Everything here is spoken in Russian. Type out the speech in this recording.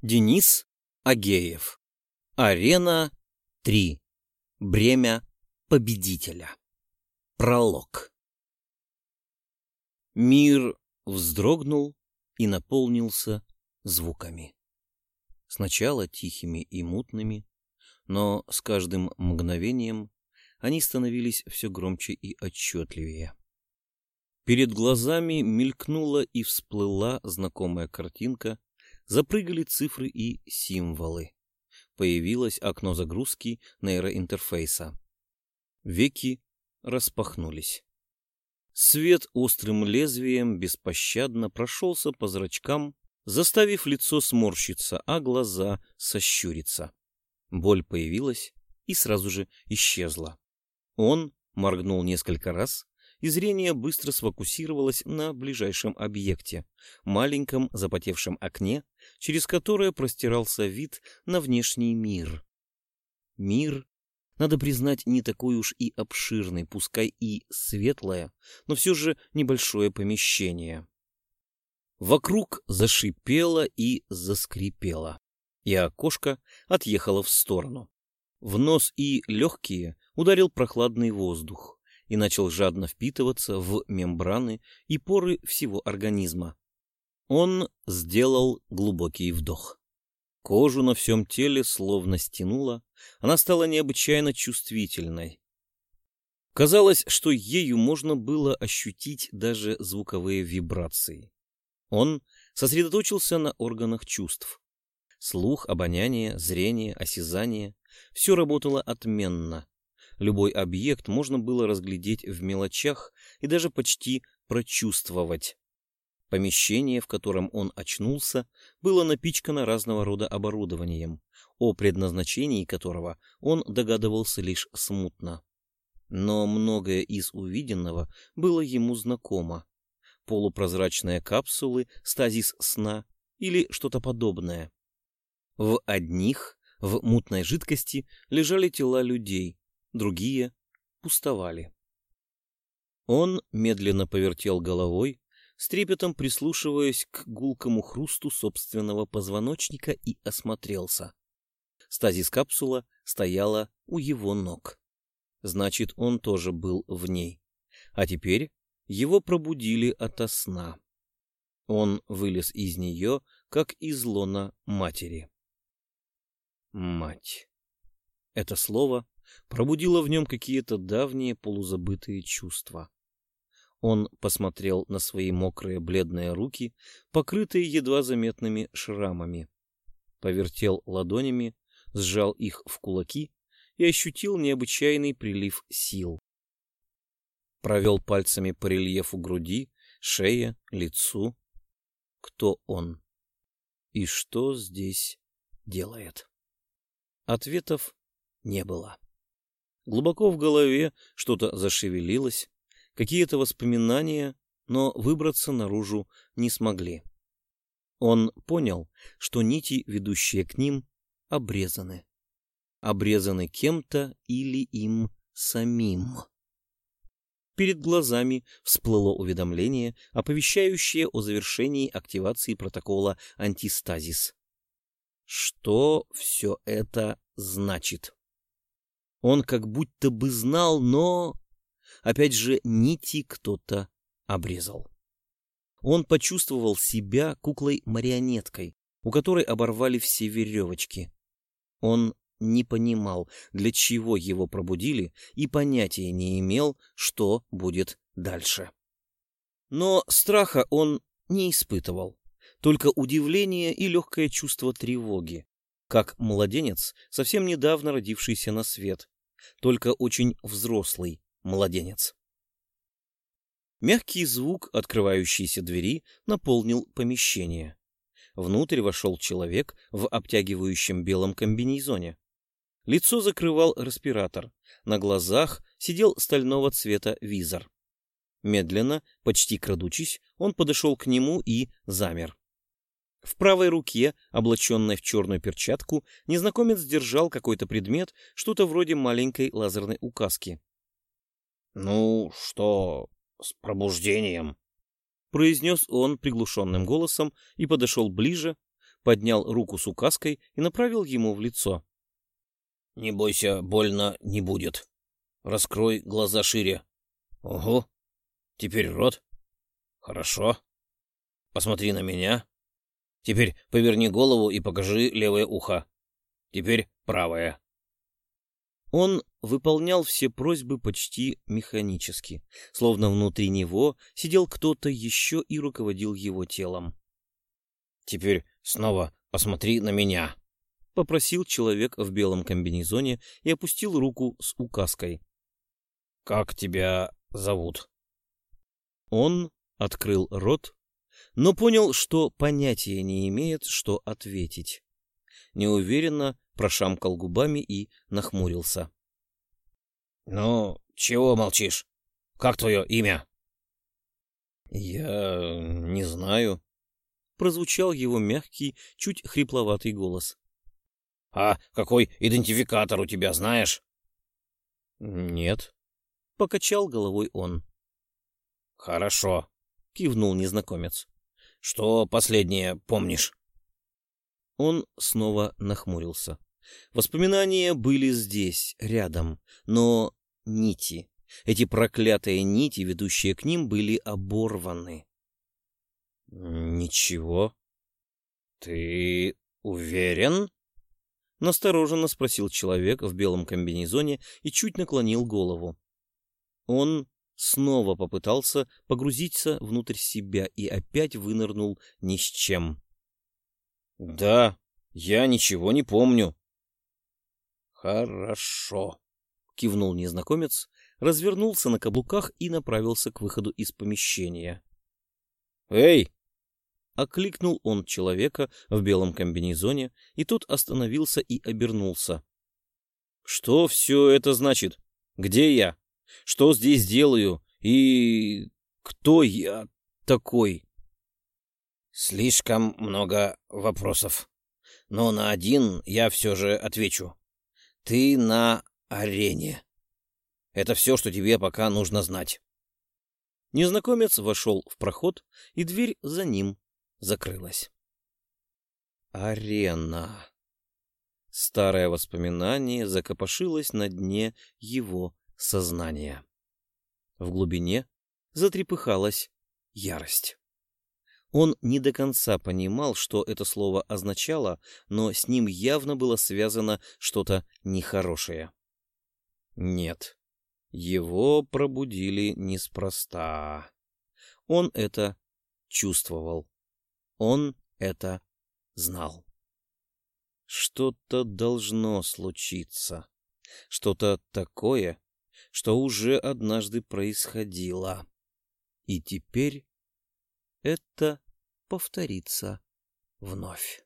Денис Агеев. Арена 3. Бремя победителя. Пролог. Мир вздрогнул и наполнился звуками. Сначала тихими и мутными, но с каждым мгновением они становились все громче и отчетливее. Перед глазами мелькнула и всплыла знакомая картинка Запрыгали цифры и символы. Появилось окно загрузки нейроинтерфейса. Веки распахнулись. Свет острым лезвием беспощадно прошелся по зрачкам, заставив лицо сморщиться, а глаза сощуриться. Боль появилась и сразу же исчезла. Он моргнул несколько раз, и зрение быстро сфокусировалось на ближайшем объекте, маленьком запотевшем окне, через которое простирался вид на внешний мир. Мир, надо признать, не такой уж и обширный, пускай и светлое, но все же небольшое помещение. Вокруг зашипело и заскрипело, и окошко отъехало в сторону. В нос и легкие ударил прохладный воздух и начал жадно впитываться в мембраны и поры всего организма. Он сделал глубокий вдох. Кожу на всем теле словно стянуло, она стала необычайно чувствительной. Казалось, что ею можно было ощутить даже звуковые вибрации. Он сосредоточился на органах чувств. Слух, обоняние, зрение, осязание — все работало отменно. Любой объект можно было разглядеть в мелочах и даже почти прочувствовать. Помещение, в котором он очнулся, было напичкано разного рода оборудованием, о предназначении которого он догадывался лишь смутно. Но многое из увиденного было ему знакомо. Полупрозрачные капсулы, стазис сна или что-то подобное. В одних, в мутной жидкости, лежали тела людей, другие пустовали. Он медленно повертел головой, с трепетом прислушиваясь к гулкому хрусту собственного позвоночника и осмотрелся. Стазис-капсула стояла у его ног. Значит, он тоже был в ней. А теперь его пробудили ото сна. Он вылез из нее, как из лона матери. Мать. Это слово пробудило в нем какие-то давние полузабытые чувства. Он посмотрел на свои мокрые бледные руки, покрытые едва заметными шрамами. Повертел ладонями, сжал их в кулаки и ощутил необычайный прилив сил. Провел пальцами по рельефу груди, шее, лицу. Кто он? И что здесь делает? Ответов не было. Глубоко в голове что-то зашевелилось, какие-то воспоминания, но выбраться наружу не смогли. Он понял, что нити, ведущие к ним, обрезаны. Обрезаны кем-то или им самим. Перед глазами всплыло уведомление, оповещающее о завершении активации протокола антистазис. Что все это значит? Он как будто бы знал, но... Опять же, нити кто-то обрезал. Он почувствовал себя куклой-марионеткой, у которой оборвали все веревочки. Он не понимал, для чего его пробудили, и понятия не имел, что будет дальше. Но страха он не испытывал, только удивление и легкое чувство тревоги как младенец, совсем недавно родившийся на свет, только очень взрослый младенец. Мягкий звук открывающейся двери наполнил помещение. Внутрь вошел человек в обтягивающем белом комбинезоне. Лицо закрывал респиратор, на глазах сидел стального цвета визор. Медленно, почти крадучись, он подошел к нему и замер. В правой руке, облаченной в черную перчатку, незнакомец держал какой-то предмет, что-то вроде маленькой лазерной указки. — Ну, что с пробуждением? — произнес он приглушенным голосом и подошел ближе, поднял руку с указкой и направил ему в лицо. — Не бойся, больно не будет. Раскрой глаза шире. Ого. Теперь рот. Хорошо. Посмотри на меня. Теперь поверни голову и покажи левое ухо. Теперь правое. Он выполнял все просьбы почти механически, словно внутри него сидел кто-то еще и руководил его телом. «Теперь снова посмотри на меня», — попросил человек в белом комбинезоне и опустил руку с указкой. «Как тебя зовут?» Он открыл рот, но понял, что понятия не имеет, что ответить. Неуверенно прошамкал губами и нахмурился. — Ну, чего молчишь? Как твое имя? — Я не знаю. Прозвучал его мягкий, чуть хрипловатый голос. — А какой идентификатор у тебя, знаешь? — Нет. — покачал головой он. — Хорошо, — кивнул незнакомец. — Что последнее помнишь? Он снова нахмурился. Воспоминания были здесь, рядом, но нити, эти проклятые нити, ведущие к ним, были оборваны. — Ничего. — Ты уверен? — настороженно спросил человек в белом комбинезоне и чуть наклонил голову. Он снова попытался погрузиться внутрь себя и опять вынырнул ни с чем. — Да, я ничего не помню. — Хорошо, — кивнул незнакомец, развернулся на каблуках и направился к выходу из помещения. — Эй! — окликнул он человека в белом комбинезоне, и тот остановился и обернулся. — Что все это значит? Где я? Что здесь делаю? И кто я такой? — Слишком много вопросов. Но на один я все же отвечу. Ты на арене. Это все, что тебе пока нужно знать. Незнакомец вошел в проход, и дверь за ним закрылась. Арена. Старое воспоминание закопошилось на дне его сознания. В глубине затрепыхалась ярость. Он не до конца понимал, что это слово означало, но с ним явно было связано что-то нехорошее. Нет, его пробудили неспроста. Он это чувствовал. Он это знал. Что-то должно случиться. Что-то такое, что уже однажды происходило. И теперь это повторится вновь.